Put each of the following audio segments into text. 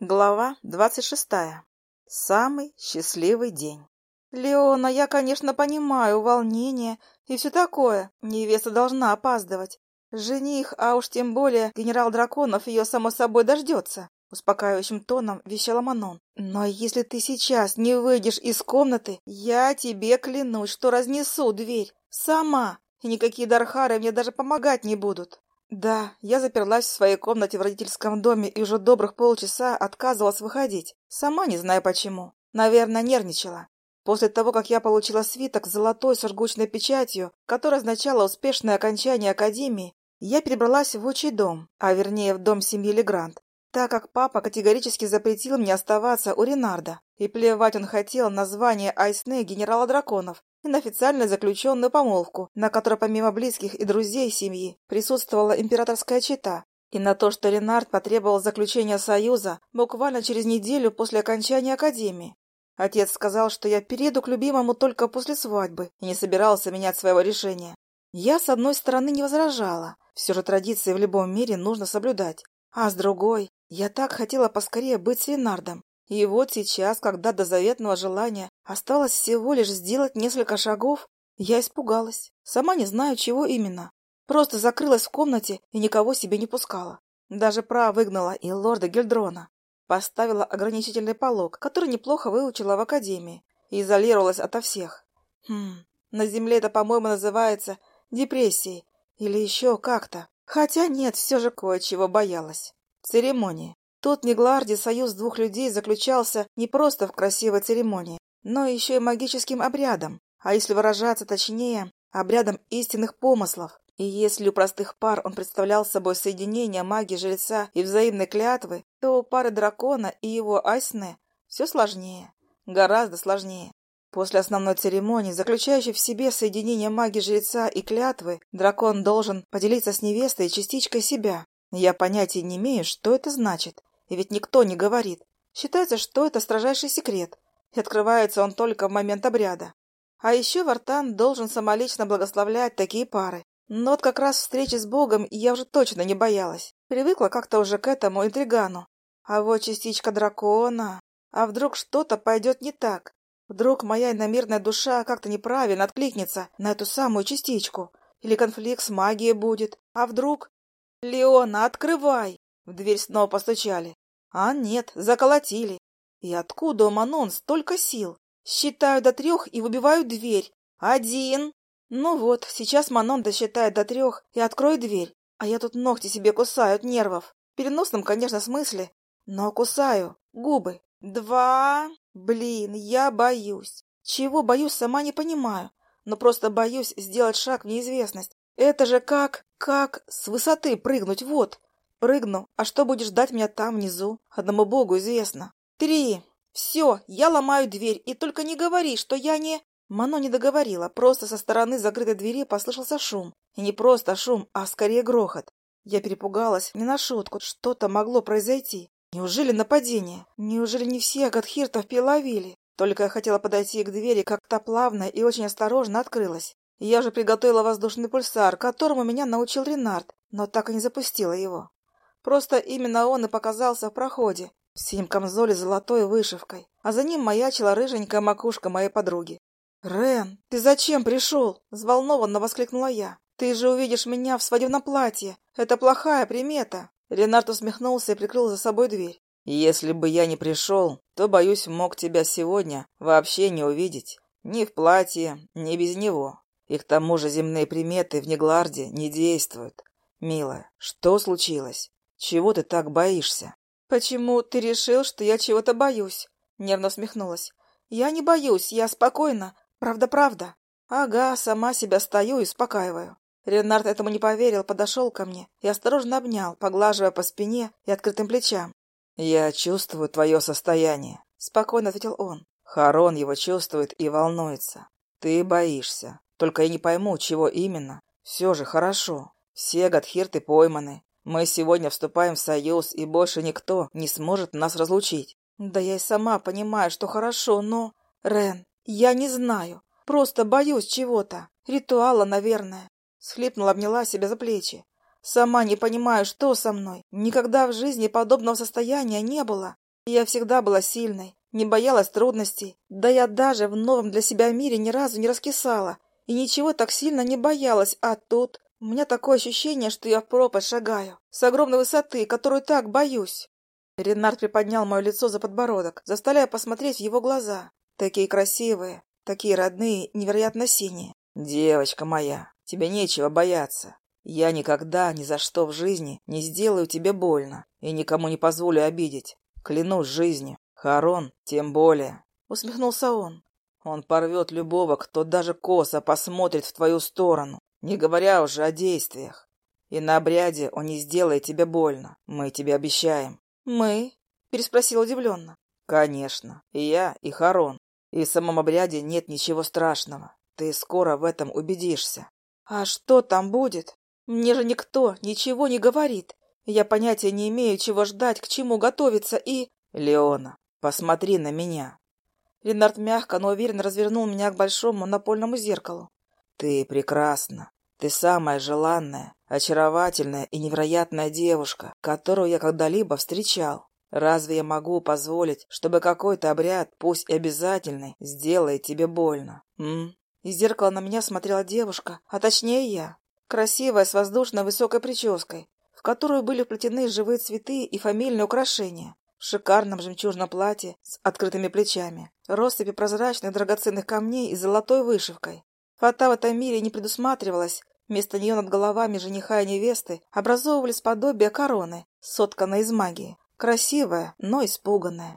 Глава двадцать шестая. Самый счастливый день. Леона, я, конечно, понимаю волнение и все такое. Невеста должна опаздывать. Жених, а уж тем более генерал Драконов ее, само собой, дождется. Успокаивающим тоном вещала Манон. Но если ты сейчас не выйдешь из комнаты, я тебе клянусь, что разнесу дверь. Сама. И никакие Дархары мне даже помогать не будут. Да, я заперлась в своей комнате в родительском доме и уже добрых полчаса отказывалась выходить, сама не знаю почему. Наверное, нервничала. После того, как я получила свиток с золотой сургучной печатью, которая означала успешное окончание академии, я перебралась в отчий дом, а вернее в дом семьи Легрант, так как папа категорически запретил мне оставаться у Ренарда, и плевать он хотел на звание Айсне генерала драконов, на официально заключенную помолвку, на которой помимо близких и друзей семьи присутствовала императорская чета, и на то, что Ренард потребовал заключения союза буквально через неделю после окончания академии. Отец сказал, что я перейду к любимому только после свадьбы и не собирался менять своего решения. Я, с одной стороны, не возражала, все же традиции в любом мире нужно соблюдать, а с другой, я так хотела поскорее быть с Ренардом, и вот сейчас, когда до заветного желания осталось всего лишь сделать несколько шагов, я испугалась. Сама не знаю, чего именно. Просто закрылась в комнате и никого себе не пускала. Даже пра выгнала и лорда Гельдрона. Поставила ограничительный полог, который неплохо выучила в академии, и изолировалась ото всех. Хм, на земле это, по-моему, называется депрессией или еще как-то. Хотя нет, все же кое-чего боялась. Церемонии. Тот Негларди союз двух людей заключался не просто в красивой церемонии, но еще и магическим обрядом, а если выражаться точнее, обрядом истинных помыслов. И если у простых пар он представлял собой соединение магии жреца и взаимной клятвы, то у пары дракона и его Айсне все сложнее, гораздо сложнее. После основной церемонии, заключающей в себе соединение магии жреца и клятвы, дракон должен поделиться с невестой частичкой себя. Я понятия не имею, что это значит, и ведь никто не говорит. Считается, что это строжайший секрет, и открывается он только в момент обряда. А еще Вартан должен самолично благословлять такие пары. Но вот как раз встречи с Богом я уже точно не боялась. Привыкла как-то уже к этому интригану. А вот частичка дракона... А вдруг что-то пойдет не так? Вдруг моя иномирная душа как-то неправильно откликнется на эту самую частичку? Или конфликт с магией будет? А вдруг... «Леона, открывай!» В дверь снова постучали. А нет, заколотили. И откуда у Манон столько сил? Считаю до трех и выбиваю дверь. Один. Ну вот, сейчас Манон досчитает до трех и откроет дверь. А я тут ногти себе кусаю от нервов. В переносном, конечно, смысле. Но кусаю. Губы. Два. Блин, я боюсь. Чего боюсь, сама не понимаю. Но просто боюсь сделать шаг в неизвестность. Это же как... как с высоты прыгнуть, вот. Прыгну, а что будет ждать меня там внизу? Одному богу известно. Три. Все, я ломаю дверь, и только не говори, что я не... Мано не договорила, просто со стороны закрытой двери послышался шум. И не просто шум, а скорее грохот. Я перепугалась, не на шутку, что-то могло произойти. Неужели нападение? Неужели не все Гадхиртов переловили? Только я хотела подойти к двери, как то плавно и очень осторожно открылась. Я же приготовила воздушный пульсар, которому меня научил Ренард, но так и не запустила его. Просто именно он и показался в проходе, в синем камзоле с золотой вышивкой, а за ним маячила рыженькая макушка моей подруги. «Рен, ты зачем пришел?» — взволнованно воскликнула я. «Ты же увидишь меня в свадебном платье. Это плохая примета». Ренард усмехнулся и прикрыл за собой дверь. «Если бы я не пришел, то, боюсь, мог тебя сегодня вообще не увидеть. Ни в платье, ни без него. И к тому же земные приметы в Негларде не действуют. Милая, что случилось? Чего ты так боишься? Почему ты решил, что я чего-то боюсь? Нервно усмехнулась. Я не боюсь, я спокойна. Правда-правда. Ага, сама себя стою и успокаиваю. Ренард этому не поверил, подошел ко мне и осторожно обнял, поглаживая по спине и открытым плечам. «Я чувствую твое состояние», — спокойно ответил он. «Харон его чувствует и волнуется. Ты боишься. Только я не пойму, чего именно. Все же хорошо. Все Гадхирты пойманы. Мы сегодня вступаем в союз, и больше никто не сможет нас разлучить. Да я и сама понимаю, что хорошо, но... Рен, я не знаю. Просто боюсь чего-то. Ритуала, наверное. Схлипнула, обняла себя за плечи. Сама не понимаю, что со мной. Никогда в жизни подобного состояния не было. Я всегда была сильной, не боялась трудностей. Да я даже в новом для себя мире ни разу не раскисала. И ничего так сильно не боялась. А тут у меня такое ощущение, что я в пропасть шагаю. С огромной высоты, которую так боюсь. Ренард приподнял мое лицо за подбородок, заставляя посмотреть в его глаза. Такие красивые, такие родные, невероятно синие. «Девочка моя, тебе нечего бояться. Я никогда ни за что в жизни не сделаю тебе больно и никому не позволю обидеть. Клянусь жизнью. Харон тем более. Усмехнулся он. Он порвет любого, кто даже косо посмотрит в твою сторону, не говоря уже о действиях. И на обряде он не сделает тебе больно. Мы тебе обещаем. Мы? Переспросил удивленно. Конечно. И я, и Харон. И в самом обряде нет ничего страшного. Ты скоро в этом убедишься. А что там будет? Мне же никто ничего не говорит. Я понятия не имею, чего ждать, к чему готовиться и... Леона, посмотри на меня. Ленард мягко, но уверенно развернул меня к большому напольному зеркалу. Ты прекрасна. Ты самая желанная, очаровательная и невероятная девушка, которую я когда-либо встречал. Разве я могу позволить, чтобы какой-то обряд, пусть и обязательный, сделает тебе больно? М? Из зеркала на меня смотрела девушка, а точнее я. Красивая, с воздушной высокой прической, в которую были вплетены живые цветы и фамильные украшения. В шикарном жемчужном платье с открытыми плечами, россыпи прозрачных драгоценных камней и золотой вышивкой. Фата в этом мире не предусматривалась, вместо нее над головами жениха и невесты образовывались подобия короны, сотканной из магии. Красивая, но испуганная.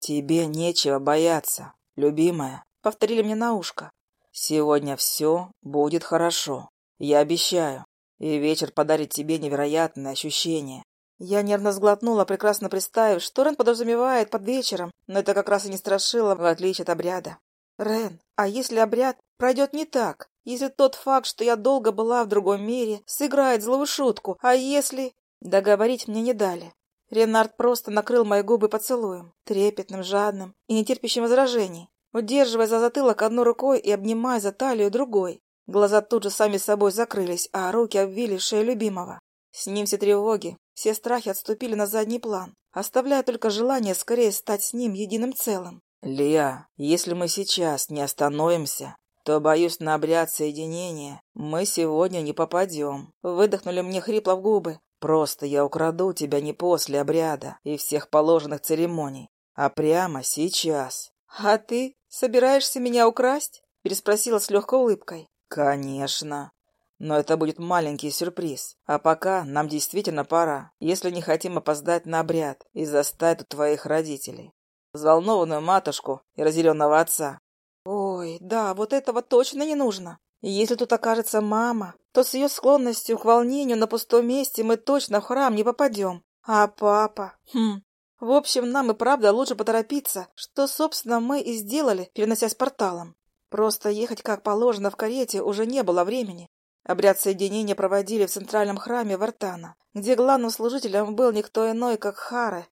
«Тебе нечего бояться, любимая», — повторили мне на ушко. «Сегодня все будет хорошо, я обещаю, и вечер подарит тебе невероятные ощущения». Я нервно сглотнула, прекрасно представив, что Рен подразумевает под вечером, но это как раз и не страшило, в отличие от обряда. Рен, а если обряд пройдет не так? Если тот факт, что я долго была в другом мире, сыграет злую шутку, а если... Договорить мне не дали. Ренард просто накрыл мои губы поцелуем, трепетным, жадным и нетерпящим возражений, удерживая за затылок одной рукой и обнимая за талию другой. Глаза тут же сами собой закрылись, а руки обвили шею любимого. С ним все тревоги, все страхи отступили на задний план, оставляя только желание скорее стать с ним единым целым. «Лия, если мы сейчас не остановимся, то, боюсь, на обряд соединения мы сегодня не попадем». Выдохнули мне хрипло в губы, Просто я украду тебя не после обряда и всех положенных церемоний, а прямо сейчас. — А ты собираешься меня украсть? — переспросила с легкой улыбкой. — Конечно. Но это будет маленький сюрприз. А пока нам действительно пора, если не хотим опоздать на обряд и застать у твоих родителей. Взволнованную матушку и разъяренного отца. Ой, да, вот этого точно не нужно. Если тут окажется мама, то с ее склонностью к волнению на пустом месте мы точно в храм не попадем. А папа... Хм... В общем, нам и правда лучше поторопиться, что, собственно, мы и сделали, переносясь порталом. Просто ехать как положено в карете уже не было времени. Обряд соединения проводили в центральном храме Вартана, где главным служителем был никто иной, как Харе,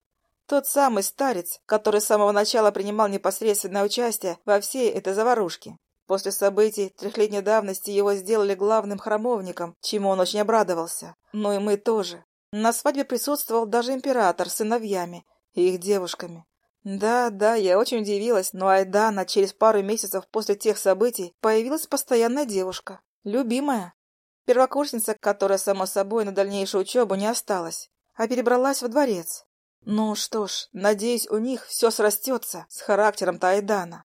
тот самый старец, который с самого начала принимал непосредственное участие во всей этой заварушке. После событий трехлетней давности его сделали главным храмовником, чему он очень обрадовался. Но и мы тоже. На свадьбе присутствовал даже император с сыновьями и их девушками. Да, да, я очень удивилась, но Айдана через пару месяцев после тех событий появилась постоянная девушка. Любимая. Первокурсница, которая, само собой, на дальнейшую учебу не осталась, а перебралась во дворец. Ну что ж, надеюсь, у них все срастется с характером-то Айдана.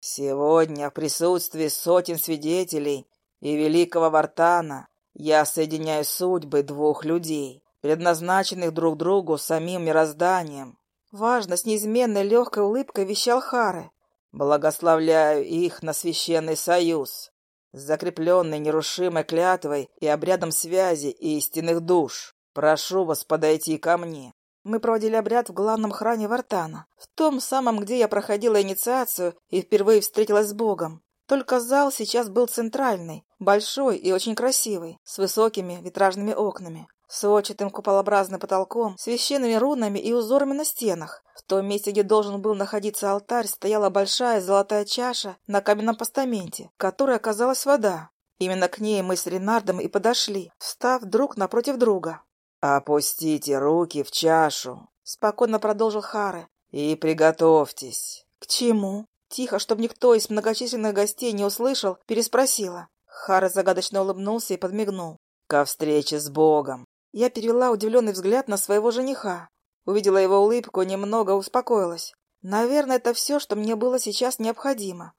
Сегодня в присутствии сотен свидетелей и великого Вартана я соединяю судьбы двух людей, предназначенных друг другу самим мирозданием. Важно, с неизменной легкой улыбкой вещал Хары. Благословляю их на священный союз, закрепленный нерушимой клятвой и обрядом связи истинных душ. Прошу вас подойти ко мне. Мы проводили обряд в главном храме Вартана, в том самом, где я проходила инициацию и впервые встретилась с Богом. Только зал сейчас был центральный, большой и очень красивый, с высокими витражными окнами, с сводчатым куполообразным потолком, священными рунами и узорами на стенах. В том месте, где должен был находиться алтарь, стояла большая золотая чаша на каменном постаменте, в которой оказалась вода. Именно к ней мы с Ренардом и подошли, встав друг напротив друга. «Опустите руки в чашу Спокойно продолжил Хары. И приготовьтесь. К чему? Тихо, чтобы никто из многочисленных гостей не услышал, переспросила. Хары загадочно улыбнулся и подмигнул. Ко встрече с Богом. Я перевела удивленный взгляд на своего жениха. Увидела его улыбку, немного успокоилась. Наверное, это все, что мне было сейчас необходимо.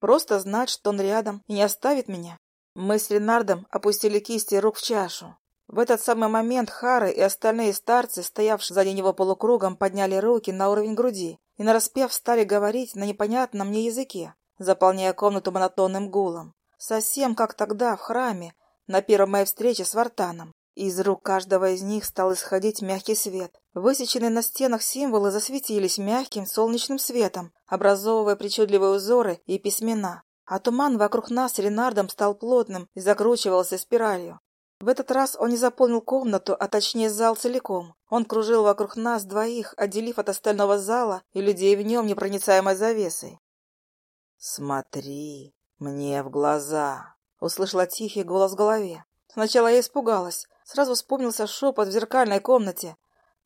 Просто знать, что он рядом и не оставит меня. Мы с Ленардом опустили кисти рук в чашу. В этот самый момент Хары и остальные старцы, стоявшие сзади него полукругом, подняли руки на уровень груди и нараспев стали говорить на непонятном мне языке, заполняя комнату монотонным гулом. Совсем как тогда, в храме, на первой моей встрече с Вартаном. Из рук каждого из них стал исходить мягкий свет. Высеченные на стенах символы засветились мягким солнечным светом, образовывая причудливые узоры и письмена. А туман вокруг нас с Ренардом стал плотным и закручивался спиралью. В этот раз он не заполнил комнату, а точнее зал целиком. Он кружил вокруг нас двоих, отделив от остального зала и людей в нем непроницаемой завесой. «Смотри мне в глаза!» — услышала тихий голос в голове. Сначала я испугалась, сразу вспомнился шепот в зеркальной комнате,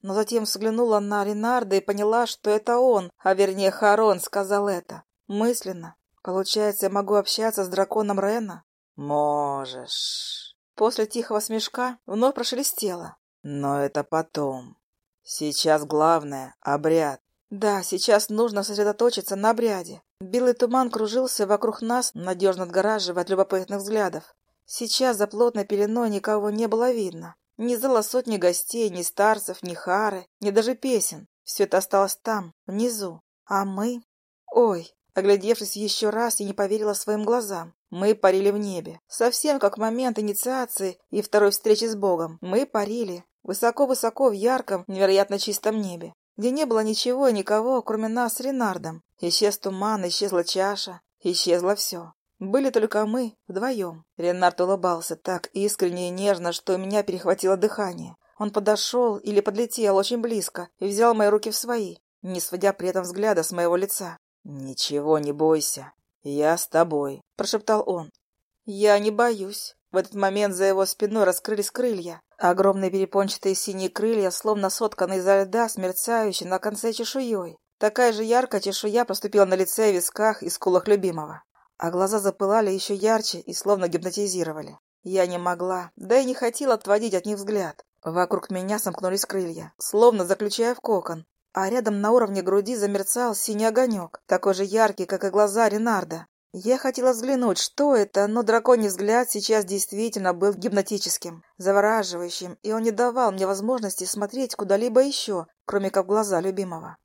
но затем взглянула на Ренарда и поняла, что это он, а вернее Харон сказал это. Мысленно. Получается, я могу общаться с драконом Рена? Можешь. После тихого смешка вновь прошелестело. Но это потом. Сейчас главное — обряд. Да, сейчас нужно сосредоточиться на обряде. Белый туман кружился вокруг нас, надежно отгораживая от любопытных взглядов. Сейчас за плотной пеленой никого не было видно. Ни зала сотни гостей, ни старцев, ни хары, ни даже песен. Все это осталось там, внизу. А мы... Ой, оглядевшись еще раз, я не поверила своим глазам. Мы парили в небе. Совсем как момент инициации и второй встречи с Богом. Мы парили. Высоко-высоко в ярком, невероятно чистом небе. Где не было ничего и никого, кроме нас с Ренардом. Исчез туман, исчезла чаша, исчезло все. Были только мы, вдвоем. Ренард улыбался так искренне и нежно, что у меня перехватило дыхание. Он подошел или подлетел очень близко и взял мои руки в свои, не сводя при этом взгляда с моего лица. «Ничего не бойся. «Я с тобой», — прошептал он. «Я не боюсь». В этот момент за его спиной раскрылись крылья. Огромные перепончатые синие крылья, словно сотканные изо льда, смерцающие на конце чешуей. Такая же яркая чешуя проступила на лице, висках и скулах любимого. А глаза запылали еще ярче и словно гипнотизировали. Я не могла, да и не хотела отводить от них взгляд. Вокруг меня сомкнулись крылья, словно заключая в кокон, а рядом на уровне груди замерцал синий огонек, такой же яркий, как и глаза Ренарда. Я хотела взглянуть, что это, но драконий взгляд сейчас действительно был гипнотическим, завораживающим, и он не давал мне возможности смотреть куда-либо еще, кроме как в глаза любимого.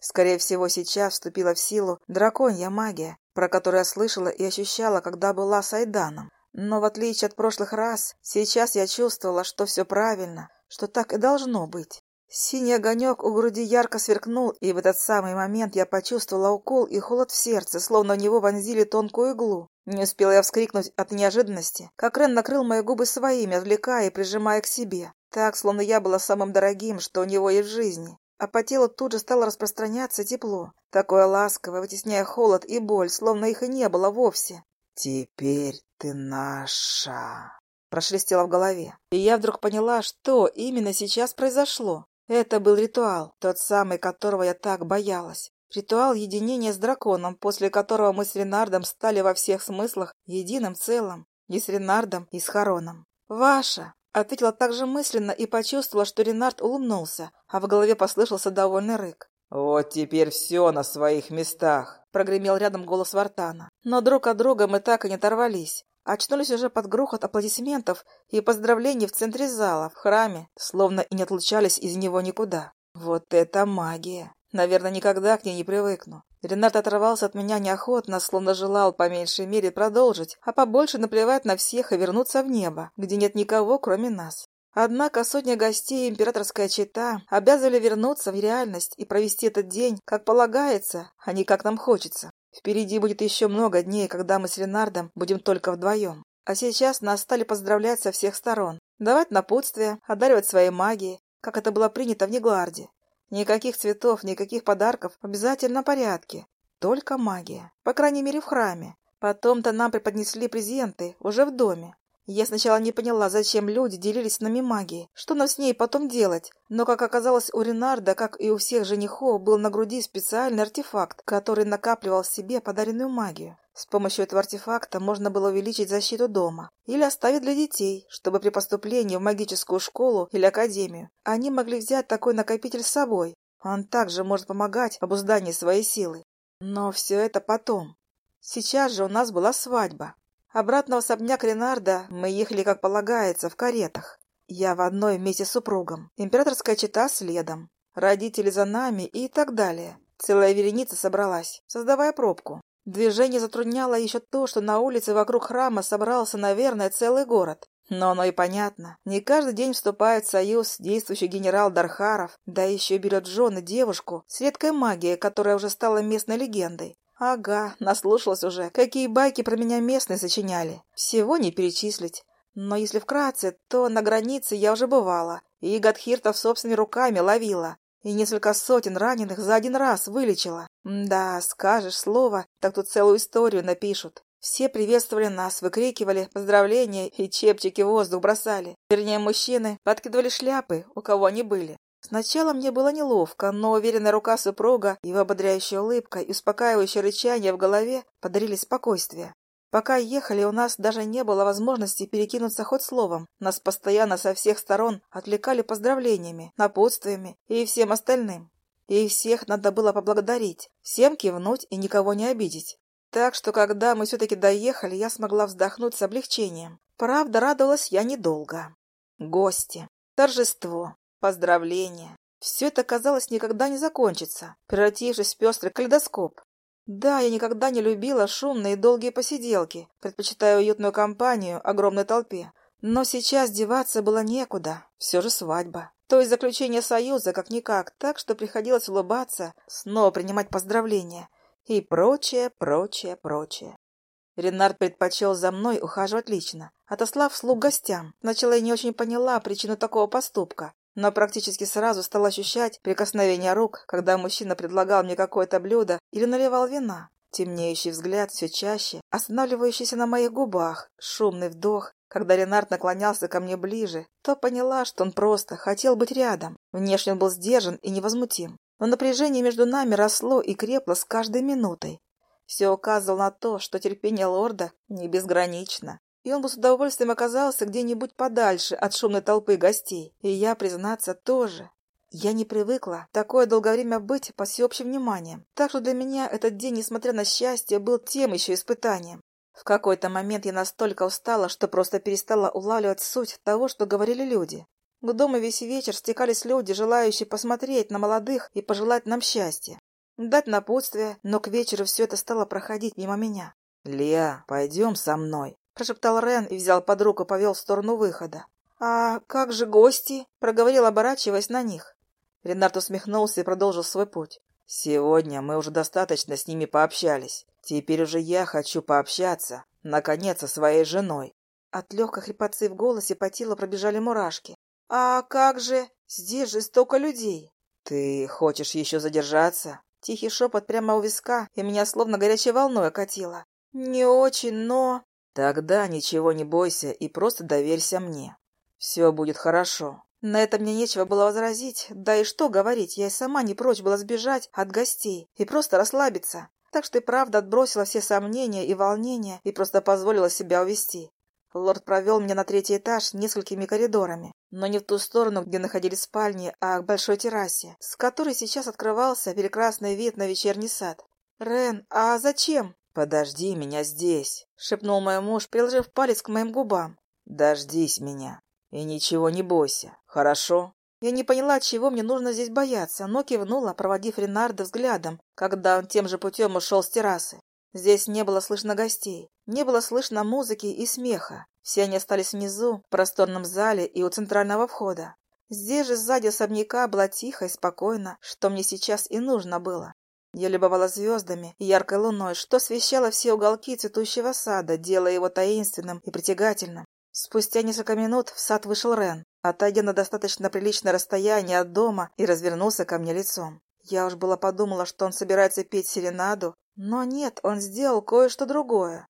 Скорее всего, сейчас вступила в силу драконья магия, про которую я слышала и ощущала, когда была с Айданом. Но в отличие от прошлых раз, сейчас я чувствовала, что все правильно, что так и должно быть. Синий огонек у груди ярко сверкнул, и в этот самый момент я почувствовала укол и холод в сердце, словно в него вонзили тонкую иглу. Не успела я вскрикнуть от неожиданности, как Рен накрыл мои губы своими, отвлекая и прижимая к себе. Так, словно я была самым дорогим, что у него есть в жизни. А по телу тут же стало распространяться тепло, такое ласковое, вытесняя холод и боль, словно их и не было вовсе. «Теперь ты наша!» Прошелестело в голове. И я вдруг поняла, что именно сейчас произошло. Это был ритуал, тот самый, которого я так боялась. Ритуал единения с драконом, после которого мы с Ренардом стали во всех смыслах единым целым. И с Ренардом, и с Хароном. «Ваша!» — ответила так же мысленно и почувствовала, что Ренард улыбнулся, а в голове послышался довольный рык. «Вот теперь все на своих местах!» — прогремел рядом голос Вартана. Но друг от друга мы так и не оторвались. Очнулись уже под грохот аплодисментов и поздравлений в центре зала, в храме, словно и не отлучались из него никуда. Вот это магия! Наверное, никогда к ней не привыкну. Ренат оторвался от меня неохотно, словно желал по меньшей мере продолжить, а побольше наплевать на всех и вернуться в небо, где нет никого, кроме нас. Однако сотня гостей императорская чета обязывали вернуться в реальность и провести этот день, как полагается, а не как нам хочется. Впереди будет еще много дней, когда мы с Ленардом будем только вдвоем. А сейчас нас стали поздравлять со всех сторон, давать напутствия, одаривать своей магией, как это было принято в Негларде. Никаких цветов, никаких подарков в обязательном порядке. Только магия. По крайней мере, в храме. Потом-то нам преподнесли презенты, уже в доме. Я сначала не поняла, зачем люди делились нами магией, что нам с ней потом делать, но, как оказалось, у Ренарда, как и у всех женихов, был на груди специальный артефакт, который накапливал в себе подаренную магию. С помощью этого артефакта можно было увеличить защиту дома или оставить для детей, чтобы при поступлении в магическую школу или академию они могли взять такой накопитель с собой. Он также может помогать в обуздании своей силы. Но все это потом. Сейчас же у нас была свадьба. Обратно в особняк Ренарда мы ехали, как полагается, в каретах. Я в одной вместе с супругом, императорская чета следом, родители за нами и так далее. Целая вереница собралась, создавая пробку. Движение затрудняло еще то, что на улице вокруг храма собрался, наверное, целый город. Но оно и понятно. Не каждый день вступает в союз действующий генерал Дархаров, да еще берет жены девушку с редкой магией, которая уже стала местной легендой. Ага, наслушалась уже, какие байки про меня местные сочиняли. Всего не перечислить. Но если вкратце, то на границе я уже бывала, и Гадхиртов собственными руками ловила, и несколько сотен раненых за один раз вылечила. Да, скажешь слово, так тут целую историю напишут. Все приветствовали нас, выкрикивали поздравления и чепчики в воздух бросали. Вернее, мужчины подкидывали шляпы, у кого они были. Сначала мне было неловко, но уверенная рука супруга, его ободряющая улыбка и успокаивающее рычание в голове подарили спокойствие. Пока ехали, у нас даже не было возможности перекинуться хоть словом. Нас постоянно со всех сторон отвлекали поздравлениями, напутствиями и всем остальным. И всех надо было поблагодарить, всем кивнуть и никого не обидеть. Так что, когда мы все-таки доехали, я смогла вздохнуть с облегчением. Правда, радовалась я недолго. Гости, торжество, Поздравления. Все это, казалось, никогда не закончится, превратившись в пестрый калейдоскоп. Да, я никогда не любила шумные и долгие посиделки, предпочитаю уютную компанию огромной толпе. Но сейчас деваться было некуда, все же свадьба. То есть заключение союза как-никак, так что приходилось улыбаться, снова принимать поздравления и прочее, прочее, прочее. Ренард предпочел за мной ухаживать лично, отослав слуг гостям. Сначала я не очень поняла причину такого поступка, но практически сразу стал ощущать прикосновение рук, когда мужчина предлагал мне какое-то блюдо или наливал вина. Темнеющий взгляд все чаще, останавливающийся на моих губах, шумный вдох. Когда Ренард наклонялся ко мне ближе, то поняла, что он просто хотел быть рядом. Внешне он был сдержан и невозмутим. Но напряжение между нами росло и крепло с каждой минутой. Все указывало на то, что терпение лорда не безгранично и он бы с удовольствием оказался где-нибудь подальше от шумной толпы гостей. И я, признаться, тоже. Я не привыкла такое долгое время быть под всеобщим вниманием, так что для меня этот день, несмотря на счастье, был тем еще испытанием. В какой-то момент я настолько устала, что просто перестала улавливать суть того, что говорили люди. К дому весь вечер стекались люди, желающие посмотреть на молодых и пожелать нам счастья. Дать напутствие, но к вечеру все это стало проходить мимо меня. «Леа, пойдем со мной», прошептал Рен и взял под руку, повел в сторону выхода. «А как же гости?» — проговорил, оборачиваясь на них. Ренард усмехнулся и продолжил свой путь. «Сегодня мы уже достаточно с ними пообщались. Теперь уже я хочу пообщаться, наконец, со своей женой». От легкой хрипотцы в голосе по телу пробежали мурашки. «А как же? Здесь же столько людей!» «Ты хочешь еще задержаться?» Тихий шепот прямо у виска, и меня словно горячей волной окатило. «Не очень, но...» Тогда ничего не бойся и просто доверься мне. Все будет хорошо. На это мне нечего было возразить, да и что говорить, я и сама не прочь была сбежать от гостей и просто расслабиться. Так что и правда отбросила все сомнения и волнения и просто позволила себя увести. Лорд провел меня на третий этаж несколькими коридорами, но не в ту сторону, где находились спальни, а к большой террасе, с которой сейчас открывался прекрасный вид на вечерний сад. «Рен, а зачем?» «Подожди меня здесь», — шепнул мой муж, приложив палец к моим губам. «Дождись меня и ничего не бойся, хорошо?» Я не поняла, чего мне нужно здесь бояться, но кивнула, проводив Ренарда взглядом, когда он тем же путем ушел с террасы. Здесь не было слышно гостей, не было слышно музыки и смеха. Все они остались внизу, в просторном зале и у центрального входа. Здесь же сзади особняка было тихо и спокойно, что мне сейчас и нужно было. Я любовала звездами и яркой луной, что освещало все уголки цветущего сада, делая его таинственным и притягательным. Спустя несколько минут в сад вышел Рен, отойдя на достаточно приличное расстояние от дома и развернулся ко мне лицом. Я уж было подумала, что он собирается петь серенаду, но нет, он сделал кое-что другое.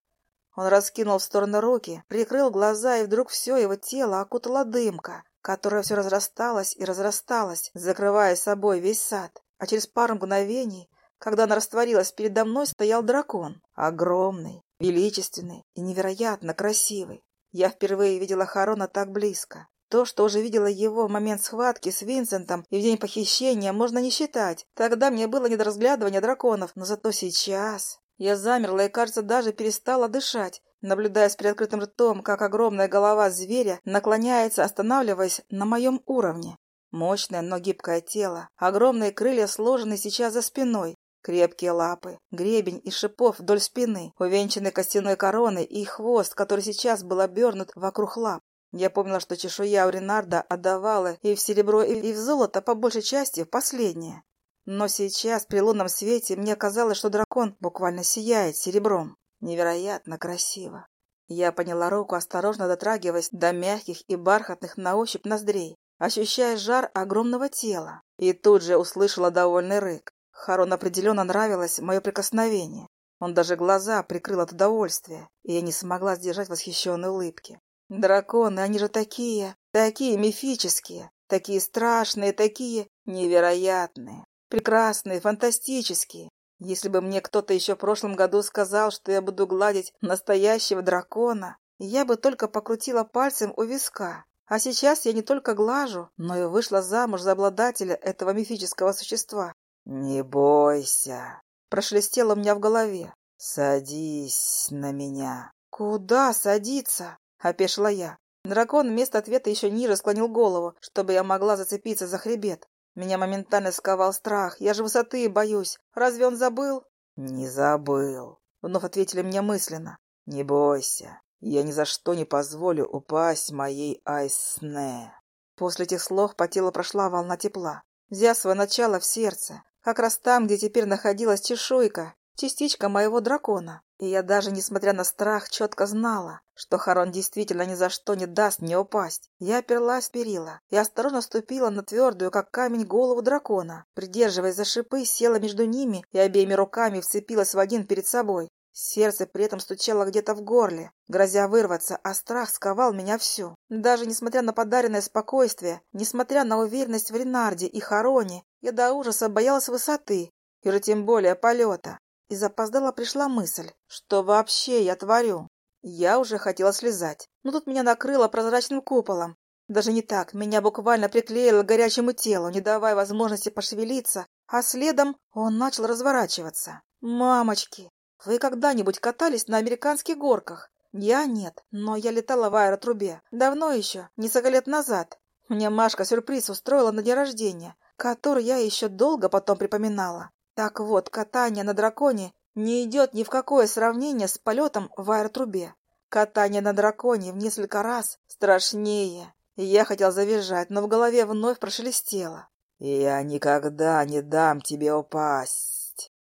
Он раскинул в стороны руки, прикрыл глаза, и вдруг все его тело окутала дымка, которая все разрасталась и разрасталась, закрывая собой весь сад. А через пару мгновений, когда она растворилась, передо мной стоял дракон. Огромный, величественный и невероятно красивый. Я впервые видела Харона так близко. То, что уже видела его в момент схватки с Винсентом и в день похищения, можно не считать. Тогда мне было не до разглядывания драконов, но зато сейчас... Я замерла и, кажется, даже перестала дышать, наблюдая с приоткрытым ртом, как огромная голова зверя наклоняется, останавливаясь на моем уровне. Мощное, но гибкое тело, огромные крылья сложены сейчас за спиной, крепкие лапы, гребень из шипов вдоль спины, увенчанный костяной короной и хвост, который сейчас был обернут вокруг лап. Я помнила, что чешуя у Ренарда отдавала и в серебро, и в золото, по большей части, в последнее. Но сейчас, при лунном свете, мне казалось, что дракон буквально сияет серебром. Невероятно красиво. Я поняла руку, осторожно дотрагиваясь до мягких и бархатных на ощупь ноздрей, ощущая жар огромного тела. И тут же услышала довольный рык. Харон определенно нравилось мое прикосновение. Он даже глаза прикрыл от удовольствия, и я не смогла сдержать восхищенной улыбки. Драконы, они же такие, такие мифические, такие страшные, такие невероятные, прекрасные, фантастические. Если бы мне кто-то еще в прошлом году сказал, что я буду гладить настоящего дракона, я бы только покрутила пальцем у виска. А сейчас я не только глажу, но и вышла замуж за обладателя этого мифического существа. «Не бойся», — прошелестело меня в голове. «Садись на меня». «Куда садиться?» — опешила я. Дракон вместо ответа еще ниже склонил голову, чтобы я могла зацепиться за хребет. Меня моментально сковал страх. Я же высоты боюсь. Разве он забыл? Не забыл. Вновь ответили мне мысленно. Не бойся. Я ни за что не позволю упасть моей Айсне. После этих слов по телу прошла волна тепла. Взяв свое начало в сердце, как раз там, где теперь находилась чешуйка, частичка моего дракона. И я даже, несмотря на страх, четко знала, что Харон действительно ни за что не даст мне упасть. Я оперлась перила и осторожно ступила на твердую, как камень, голову дракона. Придерживаясь за шипы, села между ними и обеими руками вцепилась в один перед собой. Сердце при этом стучало где-то в горле, грозя вырваться, а страх сковал меня всю. Даже несмотря на подаренное спокойствие, несмотря на уверенность в Ренарде и Хароне, я до ужаса боялась высоты, и уже тем более полета. И запоздала пришла мысль, что вообще я творю. Я уже хотела слезать, но тут меня накрыло прозрачным куполом. Даже не так, меня буквально приклеило к горячему телу, не давая возможности пошевелиться, а следом он начал разворачиваться. «Мамочки, вы когда-нибудь катались на американских горках?» «Я нет, но я летала в аэротрубе. Давно еще, несколько лет назад. Мне Машка сюрприз устроила на день рождения, который я еще долго потом припоминала. Так вот, катание на драконе не идет ни в какое сравнение с полетом в аэротрубе. Катание на драконе в несколько раз страшнее. Я хотел завизжать, но в голове вновь прошелестело. «Я никогда не дам тебе упасть.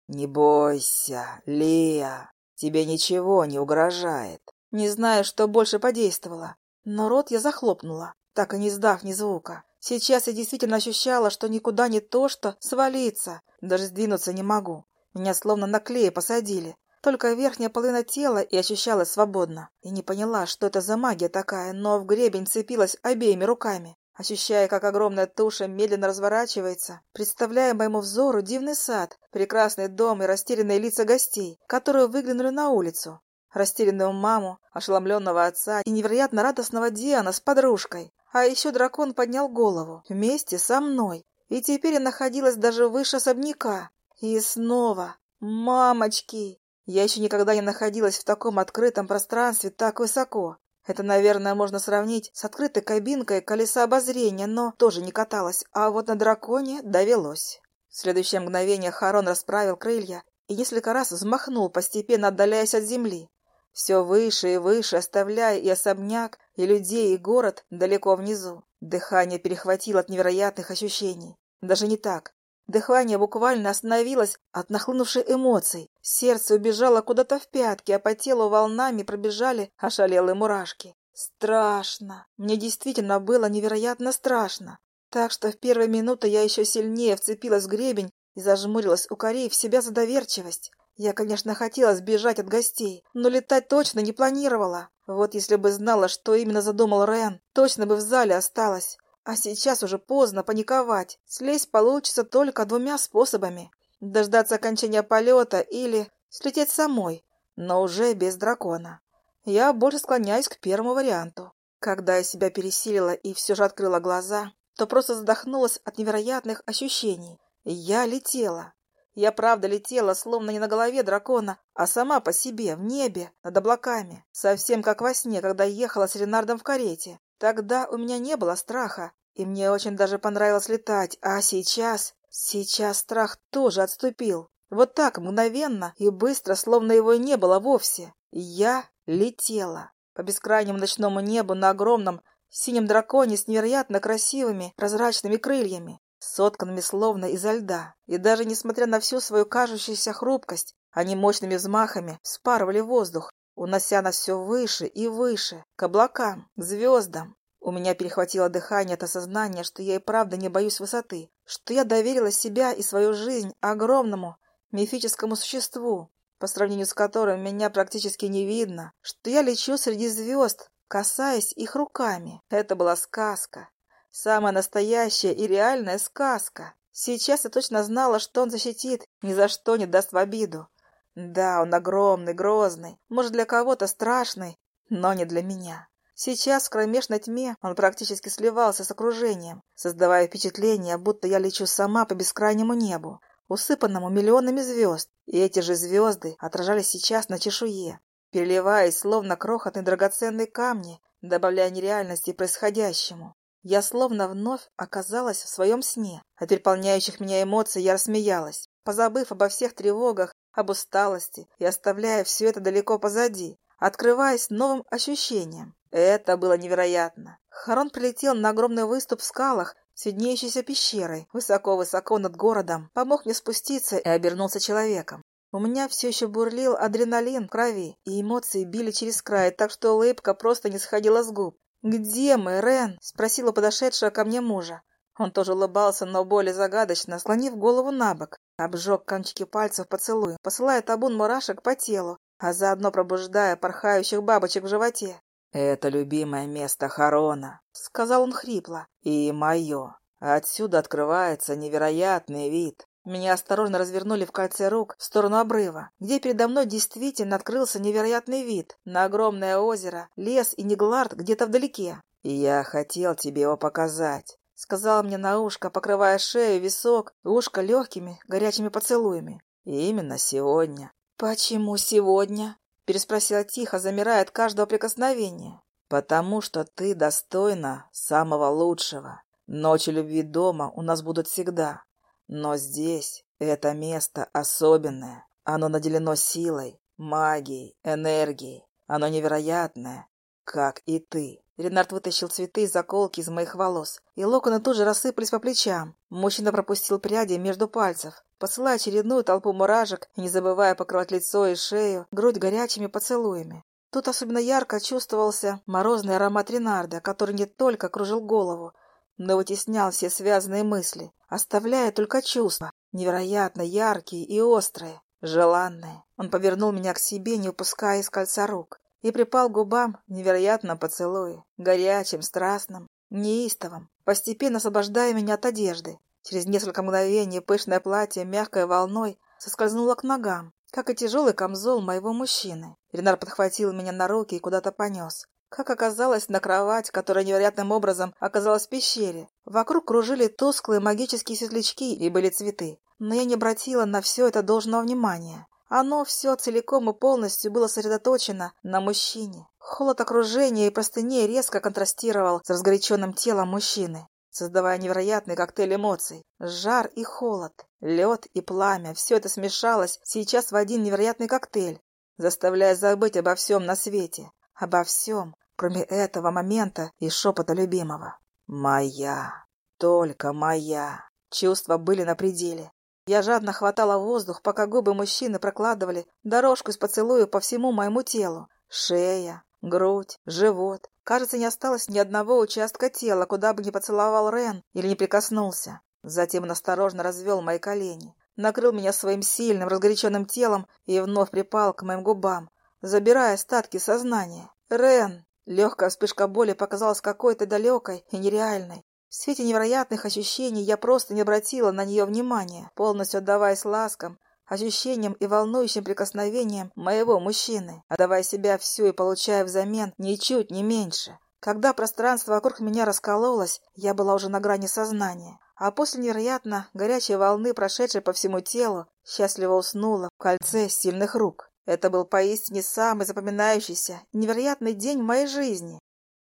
Не бойся, Лия, тебе ничего не угрожает». Не знаю, что больше подействовало, но рот я захлопнула, так и не сдав ни звука. Сейчас я действительно ощущала, что никуда не то, что свалиться. Даже сдвинуться не могу. Меня словно на клей посадили. Только верхняя половина тела и ощущалась свободно. И не поняла, что это за магия такая, но в гребень цепилась обеими руками. Ощущая, как огромная туша медленно разворачивается, представляя моему взору дивный сад, прекрасный дом и растерянные лица гостей, которые выглянули на улицу. Растерянную маму, ошеломленного отца и невероятно радостного Диана с подружкой. А еще дракон поднял голову вместе со мной, и теперь я находилась даже выше особняка. И снова, мамочки, я еще никогда не находилась в таком открытом пространстве так высоко. Это, наверное, можно сравнить с открытой кабинкой колеса обозрения, но тоже не каталась, а вот на драконе довелось. В следующее мгновение Харон расправил крылья и несколько раз взмахнул, постепенно отдаляясь от земли. Все выше и выше, оставляя и особняк, и людей, и город далеко внизу. Дыхание перехватило от невероятных ощущений. Даже не так. Дыхание буквально остановилось от нахлынувшей эмоций. Сердце убежало куда-то в пятки, а по телу волнами пробежали ошалелые мурашки. Страшно. Мне действительно было невероятно страшно. Так что в первые минуты я еще сильнее вцепилась в гребень и зажмурилась, укорив себя за доверчивость. Я, конечно, хотела сбежать от гостей, но летать точно не планировала. Вот если бы знала, что именно задумал Рен, точно бы в зале осталась. А сейчас уже поздно паниковать. Слезть получится только двумя способами. Дождаться окончания полета или слететь самой, но уже без дракона. Я больше склоняюсь к первому варианту. Когда я себя пересилила и все же открыла глаза, то просто задохнулась от невероятных ощущений. Я летела. Я правда летела, словно не на голове дракона, а сама по себе, в небе, над облаками. Совсем как во сне, когда ехала с Ренардом в карете. Тогда у меня не было страха, и мне очень даже понравилось летать, а сейчас... Сейчас страх тоже отступил. Вот так, мгновенно и быстро, словно его и не было вовсе. Я летела по бескрайнему ночному небу на огромном синем драконе с невероятно красивыми прозрачными крыльями, сотканными словно изо льда. И даже несмотря на всю свою кажущуюся хрупкость, они мощными взмахами спарывали воздух, унося нас все выше и выше, к облакам, к звездам. У меня перехватило дыхание от осознания, что я и правда не боюсь высоты, что я доверила себя и свою жизнь огромному мифическому существу, по сравнению с которым меня практически не видно, что я лечу среди звезд, касаясь их руками. Это была сказка. Самая настоящая и реальная сказка. Сейчас я точно знала, что он защитит, ни за что не даст в обиду. Да, он огромный, грозный, может, для кого-то страшный, но не для меня. Сейчас в кромешной тьме он практически сливался с окружением, создавая впечатление, будто я лечу сама по бескрайнему небу, усыпанному миллионами звезд, и эти же звезды отражались сейчас на чешуе, переливаясь, словно крохотные драгоценные камни, добавляя нереальности происходящему. Я словно вновь оказалась в своем сне. От переполняющих меня эмоций я рассмеялась, позабыв обо всех тревогах, об усталости и оставляя все это далеко позади, открываясь новым ощущениям. Это было невероятно. Харон прилетел на огромный выступ в скалах с виднеющейся пещерой, высоко-высоко над городом, помог мне спуститься и обернулся человеком. У меня все еще бурлил адреналин в крови, и эмоции били через край, так что улыбка просто не сходила с губ. «Где мы, Рен?» — спросила подошедшая ко мне мужа. Он тоже улыбался, но более загадочно, склонив голову на бок. Обжег кончики пальцев поцелуем, посылая табун мурашек по телу, а заодно пробуждая порхающих бабочек в животе. «Это любимое место Харона», — сказал он хрипло, — «и мое. Отсюда открывается невероятный вид». Меня осторожно развернули в кольце рук в сторону обрыва, где передо мной действительно открылся невероятный вид на огромное озеро, лес и Неглард где-то вдалеке. «И я хотел тебе его показать», — сказал мне на ушко, покрывая шею, висок и ушко легкими горячими поцелуями. И именно сегодня. «Почему сегодня?» переспросила тихо, замирая от каждого прикосновения. «Потому что ты достойна самого лучшего. Ночи любви дома у нас будут всегда. Но здесь это место особенное. Оно наделено силой, магией, энергией. Оно невероятное, как и ты». Ренард вытащил цветы и заколки из моих волос, и локоны тут же рассыпались по плечам. Мужчина пропустил пряди между пальцев, посылая очередную толпу муражек и не забывая покрывать лицо и шею, грудь горячими поцелуями. Тут особенно ярко чувствовался морозный аромат Ренарда, который не только кружил голову, но вытеснял все связанные мысли, оставляя только чувства, невероятно яркие и острые, желанные. Он повернул меня к себе, не упуская из кольца рук и припал губам невероятно поцелуе, горячим, страстным, неистовым, постепенно освобождая меня от одежды. Через несколько мгновений пышное платье мягкой волной соскользнуло к ногам, как и тяжелый камзол моего мужчины. Ренар подхватил меня на руки и куда-то понес. Как оказалось, на кровать, которая невероятным образом оказалась в пещере. Вокруг кружили тусклые магические светлячки и были цветы. Но я не обратила на все это должного внимания. Оно все целиком и полностью было сосредоточено на мужчине. Холод окружения и простыней резко контрастировал с разгоряченным телом мужчины, создавая невероятный коктейль эмоций. Жар и холод, лед и пламя – все это смешалось сейчас в один невероятный коктейль, заставляя забыть обо всем на свете. Обо всем, кроме этого момента и шепота любимого. «Моя, только моя». Чувства были на пределе. Я жадно хватала воздух, пока губы мужчины прокладывали дорожку из поцелуя по всему моему телу. Шея, грудь, живот. Кажется, не осталось ни одного участка тела, куда бы не поцеловал Рен или не прикоснулся. Затем он осторожно развел мои колени, накрыл меня своим сильным, разгоряченным телом и вновь припал к моим губам, забирая остатки сознания. «Рен!» Легкая вспышка боли показалась какой-то далекой и нереальной. В свете невероятных ощущений я просто не обратила на нее внимания, полностью отдаваясь ласкам, ощущениям и волнующим прикосновениям моего мужчины, отдавая себя всю и получая взамен ничуть не меньше. Когда пространство вокруг меня раскололось, я была уже на грани сознания, а после невероятно горячей волны, прошедшей по всему телу, счастливо уснула в кольце сильных рук. Это был поистине самый запоминающийся, невероятный день в моей жизни.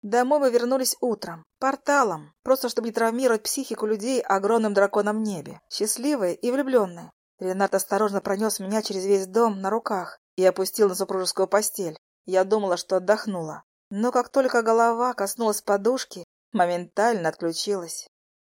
Домой мы вернулись утром, порталом, просто чтобы не травмировать психику людей огромным драконом небе, счастливые и влюбленные. Ренат осторожно пронес меня через весь дом на руках и опустил на супружескую постель. Я думала, что отдохнула. Но как только голова коснулась подушки, моментально отключилась.